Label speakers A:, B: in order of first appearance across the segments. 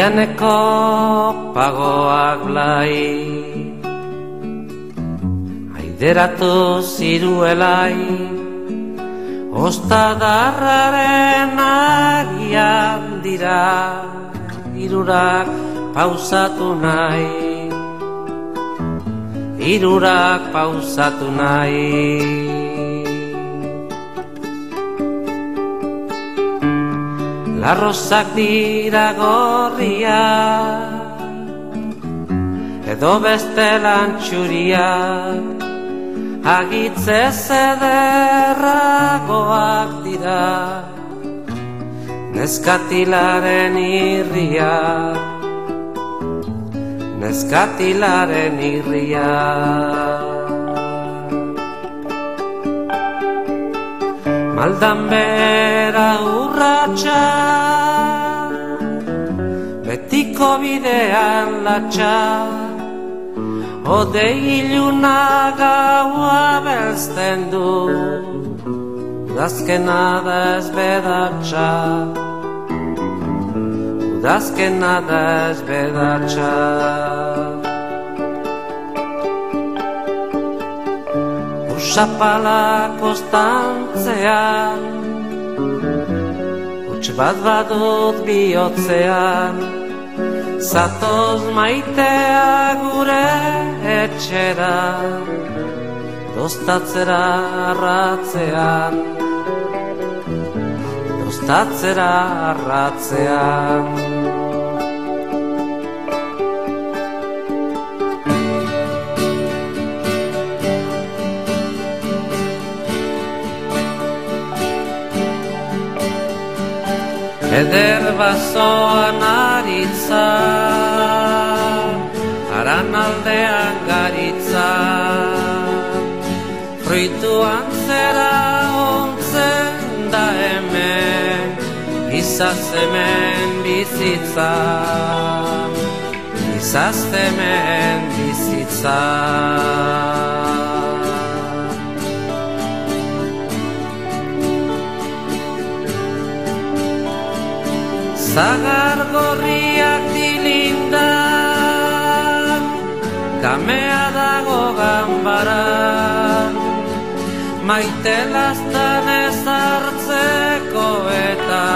A: Oianeko pagoak blai. Aideratu ziruelai Ostadarraren agian dira Irurak pausatu nahi. Irurak pausatu nahi Larrozak dira gorria Edo beste lantxuria Agitze zederragoak dira. Neskatilaren irria Neskatilaren irria. Maldan bera urratxa Betiko bidean latxa. Ode iluna gaua belzten du. Udazkena da ez bedatxa. Udazkena da ez bedatxa. Zapala kostantzean bat badut bihotzean Zatoz maitea gure etxera Dostatzera arratzean Dostatzera arratzean Eder bazoan aritza Aran aldean garitza. Fruituan zera ontzen da hemen Izaz hemen bizitza. Izaz hemen bizitza Zagar gorriak dilindan Kamea dago gambara Maite lastan ez hartzeko eta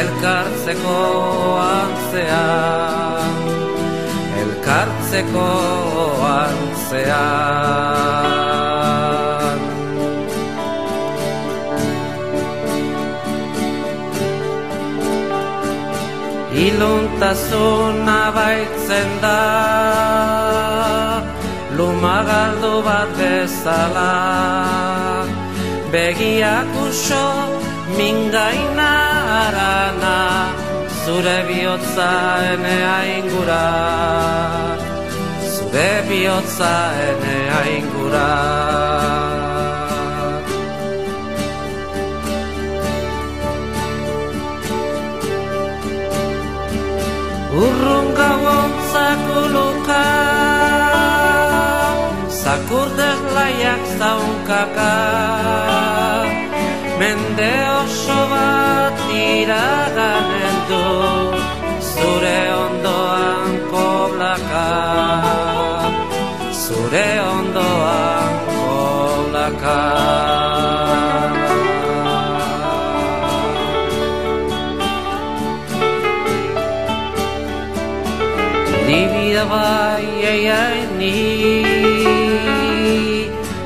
A: Elkartzeko antzean Elkartzeko antzean Iluntasuna baitzen da. Lumagaldu bat bezala. Begiak uso mingaina arana Zure bihotza enea ingura Zure bihotza enea ingura Urrun gauon zakuluka Zakurdez laiak zaunkaka Mende oso bat iraganen du Zure ondoan koblaka. Zure ondoan koblaka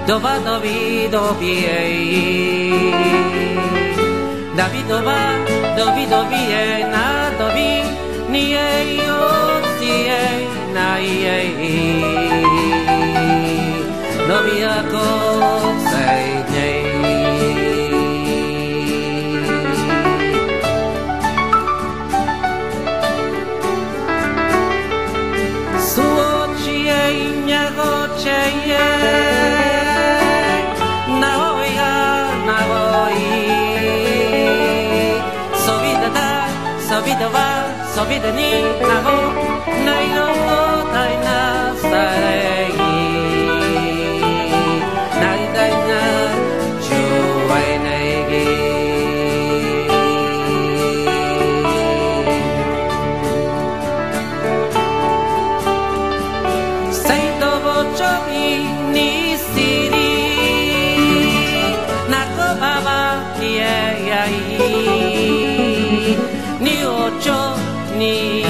A: Doba dobi dobi ei Davi doba dobi dobi ei na dobi ni ei o si ei na ei Dobi ako Sobidova, sobideni, aho, nailo, taina, starei. Sei dovo giovi, ni siri, need.